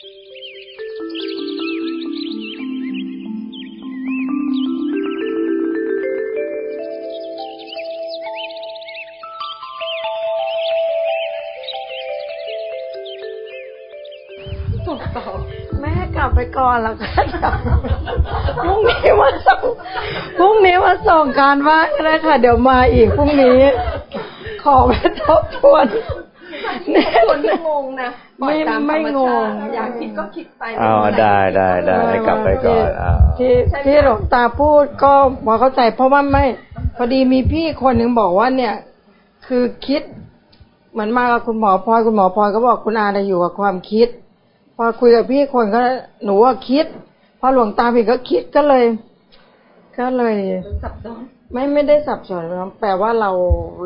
แม่กลับไปก่อนแล้วกันพรุ่งนี้มาส่งพรุ่งนี้มาส่งการบ้านก็ได้ค่ะ เดี๋ยวมาอีกพรุ่งนี้ ขอไปทบทวน งงนะปล่อยตามธรรไม่มงชางติอยากคิดก็คิดไปเอาได้ได้ได้ให้กลับไปก่อนเอาที่ที่หลวงตาพูดก็พอเข้าใจ เพราะว่าไม่ พอดีมีพี่คนหนึ่งบอกว่าเนี่ย คือคิด เหมือนมากับคุณหมอพลอยคุณหมอพลอยก็บอกคุณอาได้อยู่กับความคิด พอคุยกับพี่คนก็หนูว่าคิด พอหลวงตาผิดก็คิดก็เลย ก็เลยสับสนไม่ไม่ได้สับสนนะแปลว่าเรา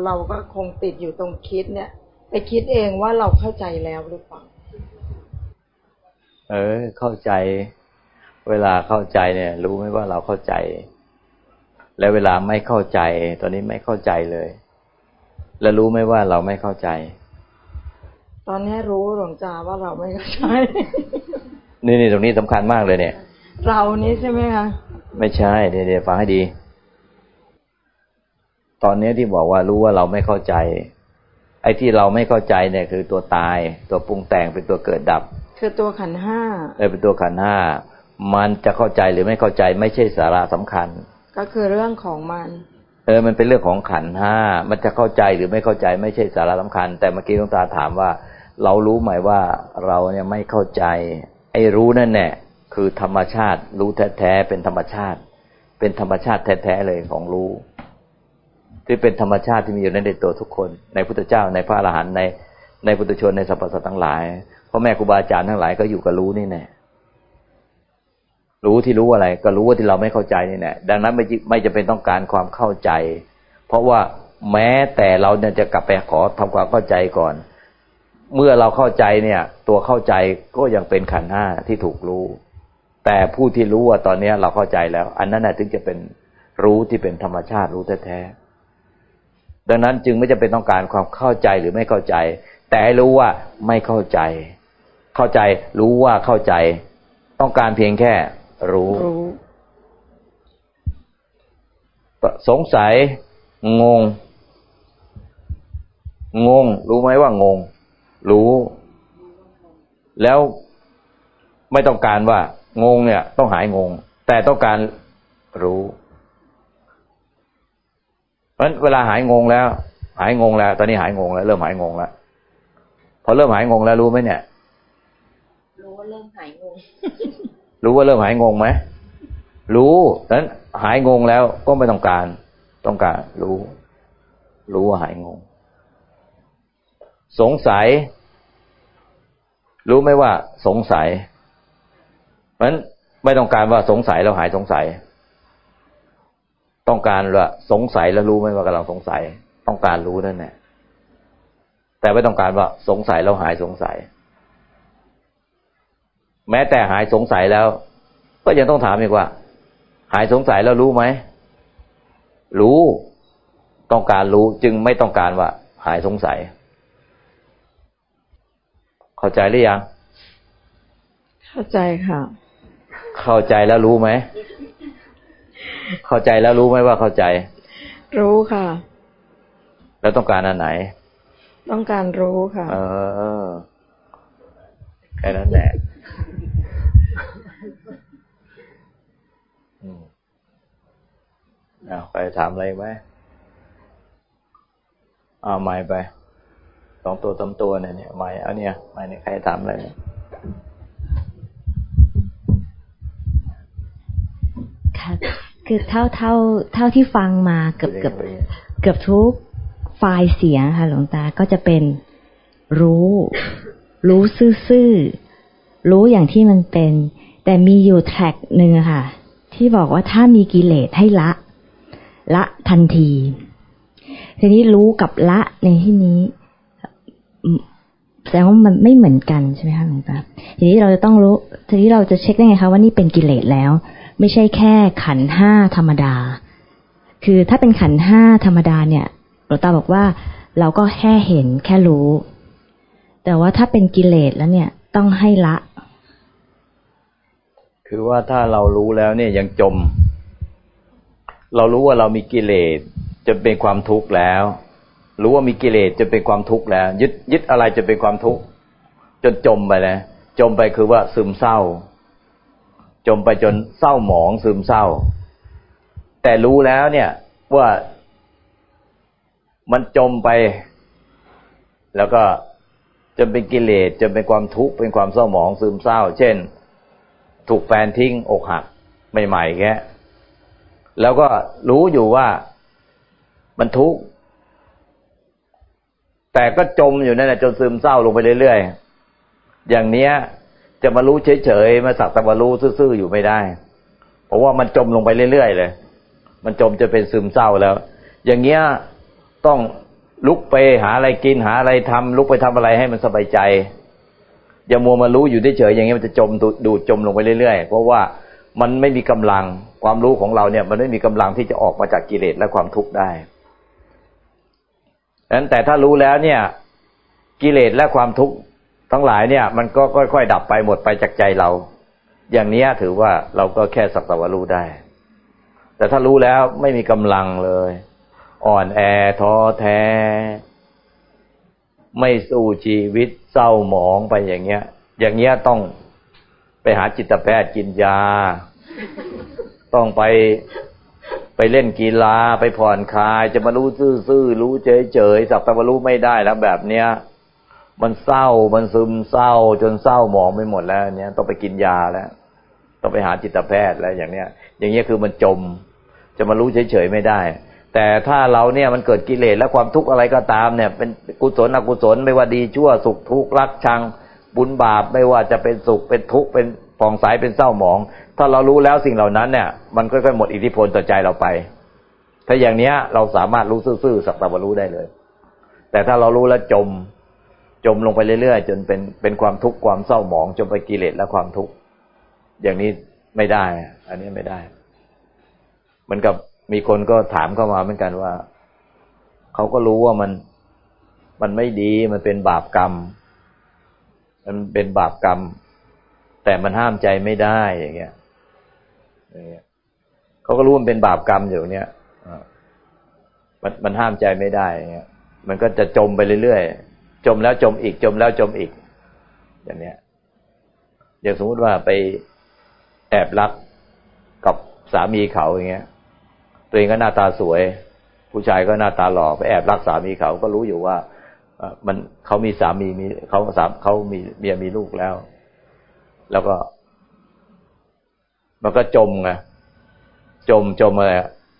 เราก็คงติดอยู่ตรงคิดเนี่ยไป คิดเองว่าเราเข้าใจแล้วหรือเปล่า เออ เข้าใจ เวลาเข้าใจเนี่ย รู้ไหมว่าเราเข้าใจ แล้วเวลาไม่เข้าใจ ตอนนี้ไม่เข้าใจเลย แล้วรู้ไหมว่าเราไม่เข้าใจ ตอนนี้รู้หลวงตาว่าเราไม่เข้าใจ นี่นี่ตรงนี้สำคัญมากเลยเนี่ย เรานี้ใช่ไหมคะ ไม่ใช่เดี๋ยวเดี๋ยวฟังให้ดี ตอนนี้ที่บอกว่ารู้ว่าเราไม่เข้าใจ ไอ้ที่เราไม่เข้าใจเนี่ยคือตัวตาย ตัวปรุงแต่งเป็นตัวเกิดดับ คือตัวขันธ์ห้าเออเป็นตัวขันธ์ห้ามันจะเข้าใจหรือไม่เข้าใจไม่ใช่สาระสำคัญ ก็คือเรื่องของมัน เออ มันเป็นเรื่องของขันธ์ห้ามันจะเข้าใจหรือไม่เข้าใจไม่ใช่สาระสำคัญ แต่เมื่อกี้หลวงตาถามว่า เรารู้ไหมว่าเราเนี่ยไม่เข้าใจ ไอ้รู้นั่นแหละคือธรรมชาติ รู้แท้ๆเป็นธรรมชาติ เป็นธรรมชาติแท้ๆเลยของรู้ ที่เป็นธรรมชาติที่มีอยู่ในตัวทุกคน ในพุทธเจ้าในพระอรหันต์ในในพุทธชนในสรรพสัตว์ทั้งหลายพ่อแม่ครูบาอาจารย์ทั้งหลายก็อยู่กับรู้นี่แน่รู้ที่รู้อะไร ก็รู้ว่าที่เราไม่เข้าใจนี่แน่ดังนั้นไม่ไม่จะเป็นต้องการความเข้าใจ เพราะว่าแม้แต่เราเนี่ยจะกลับไปขอทำความเข้าใจก่อน เมื่อเราเข้าใจเนี่ย ตัวเข้าใจก็ยังเป็นขันธ์ห้าที่ถูกรู้ แต่ผู้ที่รู้ว่าตอนนี้เราเข้าใจแล้ว อันนั้นน่ะถึงจะเป็นรู้ที่เป็นธรรมชาติรู้แท้ๆ ดังนั้นจึงไม่จะเป็นต้องการความเข้าใจหรือไม่เข้าใจ แต่ให้รู้ว่าไม่เข้าใจ เข้าใจรู้ว่าเข้าใจ ต้องการเพียงแค่รู้รู้สงสัย งง งง รู้ไหมว่างง รู้ แล้วไม่ต้องการว่า งงเนี่ย ต้องหายงง แต่ต้องการรู้ เพราะฉะนั้นเวลาหายงงแล้ว หายงงแล้ว ตอนนี้หายงงแล้ว เริ่มหายงงแล้วพอเริ่มหายงงแล้วรู้ไหมเนี่ย รู้ว่าเริ่มหายงง รู้ว่าเริ่มหายงงไหมรู้ดังนั้นหายงงแล้วก็ไม่ต้องการ ต้องการ รู้ รู้ว่าหายงง สงสัย รู้ไหมว่า สงสัยเพราะฉะนั้นไม่ต้องการว่าสงสัยแล้วหายสงสัย ต้องการว่าสงสัยแล้วรู้ไหมว่ากำลังสงสัย ต้องการรู้นั่นแหละแต่ไม่ต้องการว่าสงสัยแล้วหายสงสัย แม้แต่หายสงสัยแล้ว ก็ยังต้องถามอีกว่า หายสงสัยแล้วรู้ไหมรู้ต้องการรู้จึงไม่ต้องการว่า หายสงสัย เข้าใจหรือยัง เข้าใจค่ะ เข้าใจแล้วรู้ไหม เข้าใจแล้วรู้ไหมว่าเข้าใจ รู้ค่ะ แล้วต้องการอันไหน ต้องการรู้ค่ะ เออแค่นั้นแหละอืมเอาไปถามอะไรไหมเอาไม้ไปสองตัวสามตัวเนี่ยเนี่ยไม้เอาเนี่ยไม้เนี่ยใครถามอะไรเนี่ยค่ะ คือเท่าเท่าเท่าที่ฟังมาเกือบเกือบเกือบทุกไฟล์เสียงค่ะ หลวงตาก็จะเป็นรู้ รู้ซื่อๆรู้อย่างที่มันเป็น แต่มีอยู่แทร็กหนึ่งอะค่ะ ที่บอกว่าถ้ามีกิเลสให้ละ ละทันที ทีนี้รู้กับละในที่นี้อืมแสดงว่ามันไม่เหมือนกันใช่ไหมคะหลวงตาทีนี้เราจะต้องรู้ ทีนี้เราจะเช็คได้ไงคะว่านี่เป็นกิเลสแล้ว ไม่ใช่แค่ขันห้าธรรมดา คือถ้าเป็นขันห้าธรรมดาเนี่ยหลวงตาบอกว่าเราก็แค่เห็นแค่รู้ แต่ว่าถ้าเป็นกิเลสแล้วเนี่ยต้องให้ละ คือว่าถ้าเรารู้แล้วเนี่ยยังจม เรารู้ว่าเรามีกิเลสจะเป็นความทุกข์แล้ว รู้ว่ามีกิเลสจะเป็นความทุกข์แล้ว ยึดยึดอะไรจะเป็นความทุกข์จนจมไปแล้วจมไปคือว่าซึมเศร้า จมไปจนเศร้าหมองซึมเศร้า แต่รู้แล้วเนี่ยว่ามันจมไป แล้วก็จนเป็นกิเลสจนเป็นความทุกข์เป็นความเศร้าหมองซึมเศร้า เช่น ถูกแฟนทิ้งอกหักใหม่ๆแค่แล้วก็รู้อยู่ว่ามันทุกข์แต่ก็จมอยู่นั่นแหละจนซึมเศร้าลงไปเรื่อยๆอย่างเนี้ย จะมารู้เฉยๆมาสักต่ว่ารู้ซื่อๆอยู่ไม่ได้ เพราะว่ามันจมลงไปเรื่อยๆเลย มันจมจะเป็นซึมเศร้าแล้ว อย่างเงี้ยต้องลุกไปหาอะไรกินหาอะไรทำลุกไปทำอะไรให้มันสบายใจ อย่ามัวมารู้อยู่เฉยๆอย่างเงี้ยมันจะจมดูดจมลงไปเรื่อยๆ เพราะว่ามันไม่มีกำลังความรู้ของเราเนี่ย มันไม่มีกำลังที่จะออกมาจากกิเลสและความทุกข์ได้ดังนั้นแต่ถ้ารู้แล้วเนี่ย กิเลสและความทุกข์ ทั้งหลายเนี่ย มันก็ค่อยๆดับไปหมดไปจากใจเรา อย่างนี้ถือว่าเราก็แค่สักแต่ว่ารู้ได้ แต่ถ้ารู้แล้วไม่มีกำลังเลย อ่อนแอท้อแท้ ไม่สู้ชีวิตเศร้าหมองไปอย่างเงี้ย อย่างเงี้ยต้องไปหาจิตแพทย์กินยา ต้องไปไปเล่นกีฬาไปผ่อนคลาย จะมารู้ซื่อๆรู้เฉยๆสักแต่ว่ารู้ไม่ได้แล้วแบบเนี้ย มันเศร้า มันซึมเศร้า จนเศร้าหมองไปหมดแล้วเนี้ยต้องไปกินยาแล้วต้องไปหาจิตแพทย์แล้วอย่างเนี้ย อย่างเงี้ยคือมันจม จะมารู้เฉยๆไม่ได้ แต่ถ้าเราเนี่ยมันเกิดกิเลสและความทุกข์อะไรก็ตามเนี่ย เป็นกุศลอกุศลไม่ว่าดีชั่วสุขทุกข์รักชังบุญบาปไม่ว่าจะเป็นสุขเป็นทุกข์เป็นผ่องใสเป็นเศร้าหมอง ถ้าเรารู้แล้วสิ่งเหล่านั้นเนี่ย มันค่อยๆหมดอิทธิพลต่อใจเราไป ถ้าอย่างเนี้ยเราสามารถรู้ซื่อๆสักต่ว่ารู้ได้เลย แต่ถ้าเรารู้แล้วจม จมลงไปเรื่อยๆ จนเป็นเป็นความทุกข์ความเศร้าหมองจนไปกิเลสและความทุกข์อย่างนี้ไม่ได้ อันนี้ไม่ได้เหมือนกับมีคนก็ถามเข้ามาเหมือนกันว่าเขาก็รู้ว่ามันมันไม่ดีมันเป็นบาปกรรม มันเป็นบาปกรรม แต่มันห้ามใจไม่ได้อย่างเงี้ยเขาก็รู้มันเป็นบาปกรรมอยู่เนี้ยมันมันห้ามใจไม่ได้อย่างเงี้ยมันก็จะจมไปเรื่อยๆ จมแล้วจมอีกจมแล้วจมอีก อย่างเนี้ยอย่างสมมติว่าไปแอบรักกับสามีเขาอย่างเงี้ย ตัวเองก็หน้าตาสวย ผู้ชายก็หน้าตาหล่อไปแอบรักสามีเขาก็รู้อยู่ว่ามันเขามีสามีมีเขาสามเขามีเมียมีลูกแล้ว แล้วก็ มันก็จมไงจมจมอะไร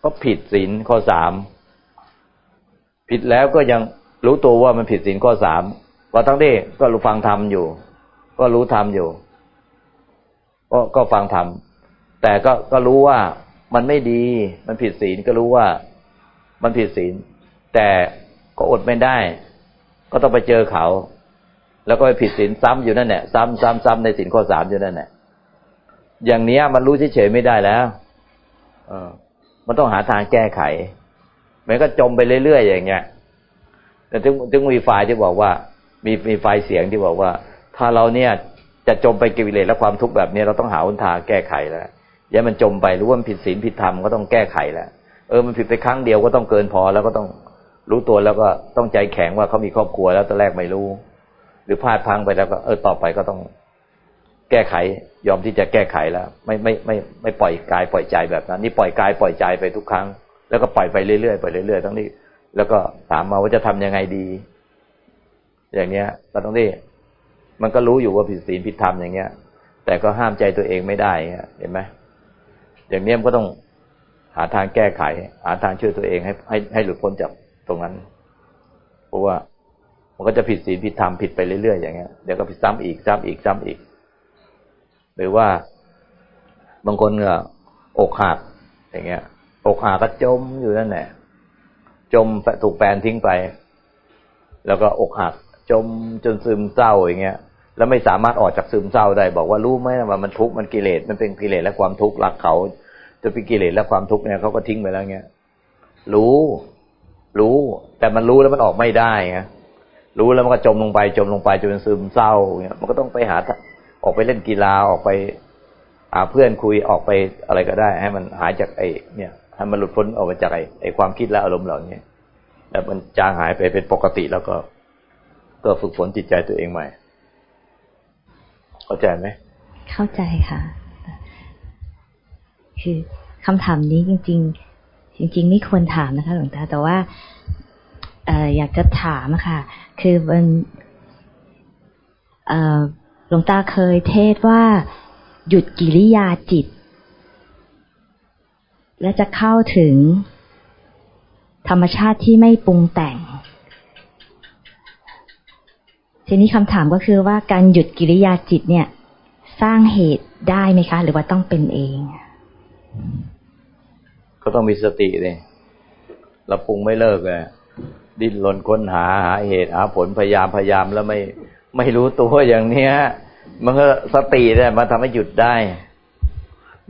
ก็ผิดศีลข้อสามผิดแล้วก็ยัง รู้ตัวว่ามันผิดศีลข้อสามว่าทั้งที่ก็รู้ฟังธรรมอยู่ ก็รู้ธรรมอยู่ ก็ก็ฟังธรรมแต่ก็ก็รู้ว่ามันไม่ดี มันผิดศีลก็รู้ว่ามันผิดศีล แต่ก็อดไม่ได้ ก็ต้องไปเจอเขา แล้วก็ไปผิดศีลซ้ำอยู่นั่นแหละซ้ำซ้ำซ้ำในศีลข้อสามอยู่นั่นแหละอย่างเนี้ยมันรู้เฉยๆไม่ได้แล้ว เออ มันต้องหาทางแก้ไขมันก็จมไปเรื่อยๆอย่างเงี้ย แต่ถึงถึงมีไฟที่บอกว่า มีมีไฟเสียงที่บอกว่า ถ้าเราเนี่ยจะจมไปกิเลสและความทุกข์แบบนี้เราต้องหาหนทางแก้ไขแล้วอย่ามันจมไปรู้ว่ามันผิดศีลผิดธรรมก็ต้องแก้ไขแล้วเออมันผิดไปครั้งเดียวก็ต้องเกินพอแล้วก็ต้องรู้ตัวแล้วก็ต้องใจแข็งว่าเขามีครอบครัวแล้วตอนแรกไม่รู้ หรือพลาดพังไปแล้วก็เออต่อไปก็ต้องแก้ไขยอมที่จะแก้ไขแล้ว ไม่ไม่ไม่ไม่ปล่อยกายปล่อยใจแบบนั้น นี่ปล่อยกายปล่อยใจไปทุกครั้ง แล้วก็ปล่อยไปเรื่อยๆไปเรื่อยๆทั้งนี้ แล้วก็ถามมาว่าจะทำยังไงดี อย่างเนี้ยเราต้องนี่มันก็รู้อยู่ว่าผิดศีลผิดธรรมอย่างเงี้ย แต่ก็ห้ามใจตัวเองไม่ได้เห็นไหมอย่างเนี้ยมันก็ต้องหาทางแก้ไข หาทางช่วยตัวเองให้ให้ให้หลุดพ้นจากตรงนั้น เพราะว่ามันก็จะผิดศีลผิดธรรมผิดไปเรื่อยๆอย่างเงี้ยเดี๋ยวก็ผิดซ้ำอีกซ้ำอีกซ้ำอีก หรือว่าบางคนเงอกหักอย่างเงี้ย อกหักก็จมอยู่นั่นแหละ จมถูกแฟนทิ้งไป แล้วก็อกหัก จมจนซึมเศร้าอย่างเงี้ย แล้วไม่สามารถออกจากซึมเศร้าได้ บอกว่ารู้ไหมว่ามันทุกข์มันกิเลสมันเป็นกิเลสและความทุกข์รักเขาจะเป็นกิเลสและความทุกข์เนี่ยเขาก็ทิ้งไปแล้วเงี้ยรู้ รู้แต่มันรู้แล้วมันออกไม่ได้ไงรู้แล้วมันก็จมลงไป จมลงไปจนซึมเศร้าเนี่ยมันก็ต้องไปหาออกไปเล่นกีฬาออกไปหาเพื่อนคุยออกไปอะไรก็ได้ ให้มันหายจากไอ้เนี่ย ให้มันหลุดพ้นออกมาจากไอ้ไอความคิดและอารมณ์เหล่านี้แล้วมันจางหายไปเป็นปกติแล้วก็ ก็ฝึกฝนจิตใจตัวเองใหม่ เข้าใจไหม เข้าใจค่ะ คือคำถามนี้จริง ๆ จริง ๆ ไม่ควรถามนะคะ หลวงตาแต่ว่าเอออยากจะถามค่ะ คือมันหลวงตาเคยเทศว่าหยุดกิริยาจิต และจะเข้าถึง ธรรมชาติที่ไม่ปรุงแต่ง ทีนี้คำถามก็คือว่าการหยุดกิริยาจิตเนี่ย สร้างเหตุได้ไหมคะ หรือว่าต้องเป็นเอง ก็ต้องมีสติเลยเราปรุงไม่เลิกเลยดิ้นรนค้นหาหาเหตุหาผลพยายามพยายามแล้วไม่ไม่รู้ตัวอย่างเนี้ย มันก็สติเนี่ยมาทำให้หยุดได้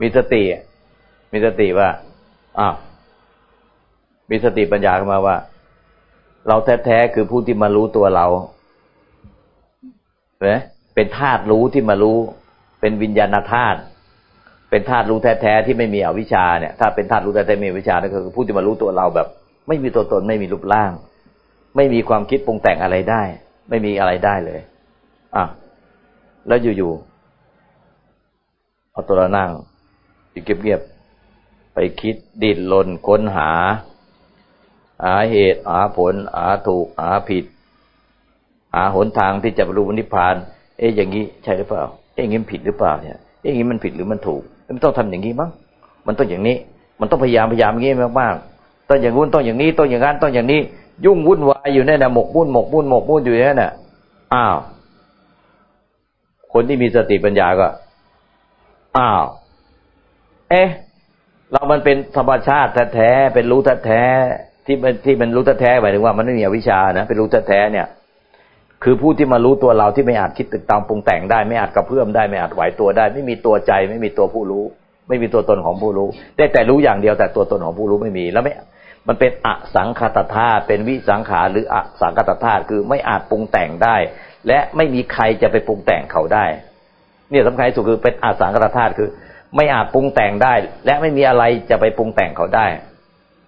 มีสติ มีสติว่าอ้าวมีสติปัญญาขึ้นมาว่า เราแท้ๆคือผู้ที่มารู้ตัวเราเห็นเป็นธาตุรู้ที่มารู้ เป็นวิญญาณธาตุเป็นธาตุรู้แท้ๆที่ไม่มีอวิชชาเนี่ย ถ้าเป็นธาตุรู้แท้ๆมีอวิชชานั่นคือผู้ที่มารู้ตัวเราแบบ ไม่มีตัวตนไม่มีรูปร่าง ไม่มีความคิดปรุงแต่งอะไรได้ ไม่มีอะไรได้เลยอะแล้วอยู่ๆเอาตัวเรานั่งเงียบๆ ไปคิดดิ้นรนค้นหา หาเหตุหาผลหาถูกหาผิด หาหนทางที่จะบรรลุนิพพาน เอ๊ะอย่างนี้ใช่หรือเปล่า เอ๊ะอย่างนี้ผิดหรือเปล่าเนี่ยเอ๊ะอย่างนี้มันผิดหรือมันถูกมันต้องทำอย่างนี้มั้งมันต้องอย่างนี้ มันต้องพยายามพยายามอย่างนี้มากๆต้องอย่างนู้นต้องอย่างนี้ต้องอย่างนั้นต้องอย่างนี้ ยุ่งวุ่นวายอยู่ในน่ะหมกมุ่นหมกมุ่นหมกมุ่นอยู่นั่นน่ะอ้าว คนที่มีสติปัญญาก็อ้าว เอ๊ะ เรามันเป็นธรรมชาติแท้ๆเป็นรู้แท้ๆที่มันที่มันรู้แท้ๆหมายถึงว่ามันไม่มีอวิชชานะเป็นรู้แท้ๆเนี่ย คือผู้ที่มารู้ตัวเราที่ไม่อาจคิดตึกตามปรุงแต่งได้ไม่อาจกระเพื่อมได้ไม่อาจไหวตัวได้ ไม่มีตัวใจ ไม่มีตัวผู้รู้ ไม่มีตัวตนของผู้รู้ได้แต่รู้อย่างเดียวแต่ตัวตนของผู้รู้ไม่มีแล้วไม่มันเป็นอสังคตธาตุเป็นวิสังขารหรืออสังคตธาตุคือไม่อาจปรุงแต่งได้ และไม่มีใครจะไปปรุงแต่งเขาได้ เนี่ยสำคัญที่สุดคือเป็นอสังกตธาตุคือ ไม่อาจปรุงแต่งได้ และไม่มีอะไรจะไปปรุงแต่งเขาได้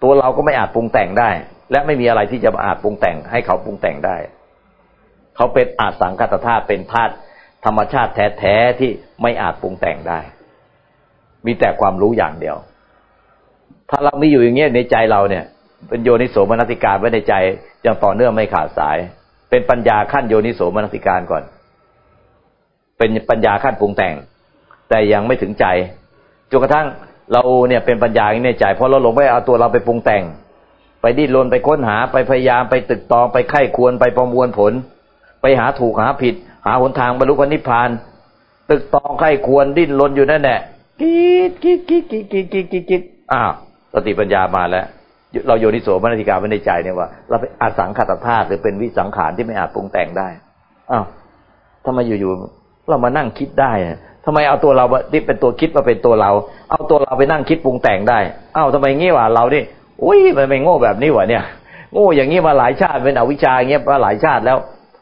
ตัวเราก็ไม่อาจปรุงแต่งได้ และไม่มีอะไรที่จะอาจปรุงแต่ง ให้เขาปรุงแต่งได้ เขาเป็นอาจสังกตธาตุเป็นธาตุธรรมชาติแท้ๆที่ไม่อาจปรุงแต่งได้ มีแต่ความรู้อย่างเดียว ถ้าเราม่อยู่อย่างเงี้ยในใจเราเนี่ย เป็นโยนิโสมนสิการไว้ในใจอย่างต่อเนื่องไม่ขาดสาย เป็นปัญญาขั้นโยนิโสมนสิการก่อน เป็นปัญญาขั้นปรุงแต่ง แต่ยังไม่ถึงใจจนกระทั่งเราเนี่ยเป็นปัญญาในใจเพราะเราหลงไปเอาตัวเราไปปรุงแต่ง ไปดิ้นรนไปค้นหาไปพยายามไปตึกตองไปไข้ควรไปประมวลผล ไปหาถูกหาผิด หาหนทางบรรลุนิพพาน ตึกตองไข้ควรดิ้นรนอยู่นั่นแหละกิ๊ดกิ๊ดกิ๊ดกิ๊ดกิ๊ดกิ๊ดกิ๊ดอ้าวสติปัญญามาแล้ว เราโยนิโสมนสิการไว้ในใจเนี่ยว่า เราเป็นอาสังขตธาตุหรือเป็นวิสังขารที่ไม่อาจปรุงแต่งได้อ้าวทำไมอยู่ๆเรามานั่งคิดได้ ทำไมเอาตัวเราที่เป็นตัวคิดมาเป็นตัวเรา เอาตัวเราไปนั่งคิดปรุงแต่งได้อ้าวทำไมงี้วะเราดิอุ้ยมันไม่โง่แบบนี้วะเนี่ย โง่อย่างนี้มาหลายชาติเป็นอวิชาอย่างเงี้ยมาหลายชาติแล้ว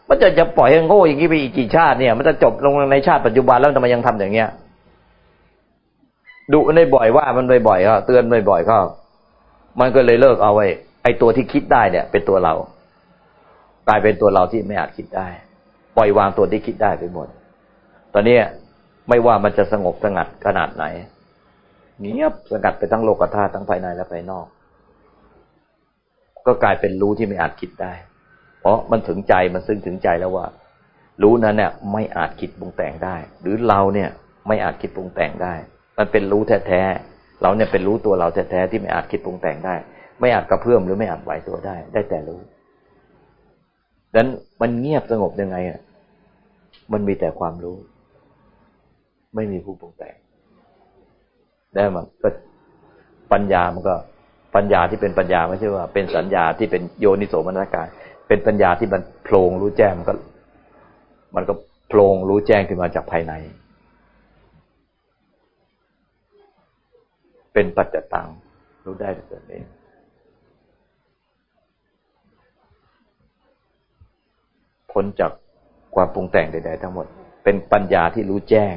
มันจะจะปล่อยให้โง่อย่างนี้ไปอีกกี่ชาติเนี่ย มันจะจบลงในชาติปัจจุบันแล้วทำไมยังทำอย่างเงี้ยดุในบ่อยว่ามันบ่อยๆก็เตือนบ่อยๆก็มันก็เลยเลิกเอาไว้ ไอ้ตัวที่คิดได้เนี่ย เป็นตัวเรา กลายเป็นตัวเราที่ไม่อาจคิดได้ ปล่อยวางตัวที่คิดได้ไปหมด ตอนนี้ ไม่ว่ามันจะสงบสงัดขนาดไหนเงียบสงัดไปทั้งโลกธาตุทั้งภายในและภายนอก ก็กลายเป็นรู้ที่ไม่อาจคิดได้ เพราะมันถึงใจมันซึ่งถึงใจแล้วว่า รู้นั้นเนี่ยไม่อาจคิดปรุงแต่งได้ หรือเราเนี่ยไม่อาจคิดปรุงแต่งได้ มันเป็นรู้แท้ๆเราเนี่ยเป็นรู้ตัวเราแท้ๆที่ไม่อาจคิดปรุงแต่งได้ ไม่อาจกระเพื่อมหรือไม่อาจไหวตัวได้ ได้แต่รู้ดังนั้นมันเงียบสงบยังไงอะมันมีแต่ความรู้ ไม่มีผู้ปรุงแต่งได้มันก็ปัญญามันก็ปัญญาที่เป็นปัญญาไม่ใช่ว่า เป็นสัญญาที่เป็นโยนิโสมนสการเป็นปัญญาที่มันโผล่รู้แจ้งมันก็ มันก็โผล่รู้แจ้งขึ้นมาจากภายใน เป็นปัจจตังรู้ได้ด้วยตนเองพ้นจากความปรุงแต่งใดๆทั้งหมด เป็นปัญญาที่รู้แจ้ง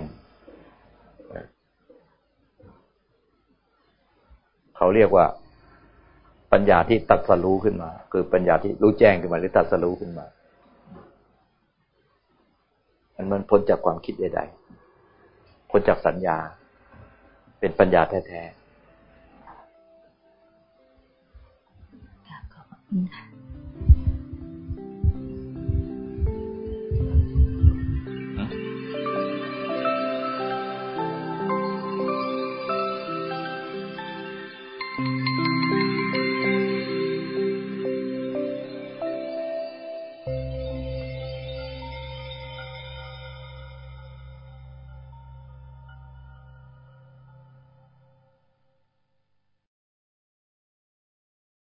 เขาเรียกว่า ปัญญาที่ตัดสรู้ขึ้นมา คือปัญญาที่รู้แจ้งขึ้นมา หรือตัดสรู้ขึ้นมา มันมันพ้นจากความคิดใดๆพ้นจากสัญญา เป็นปัญญาแท้ๆขอบคุณค่ะ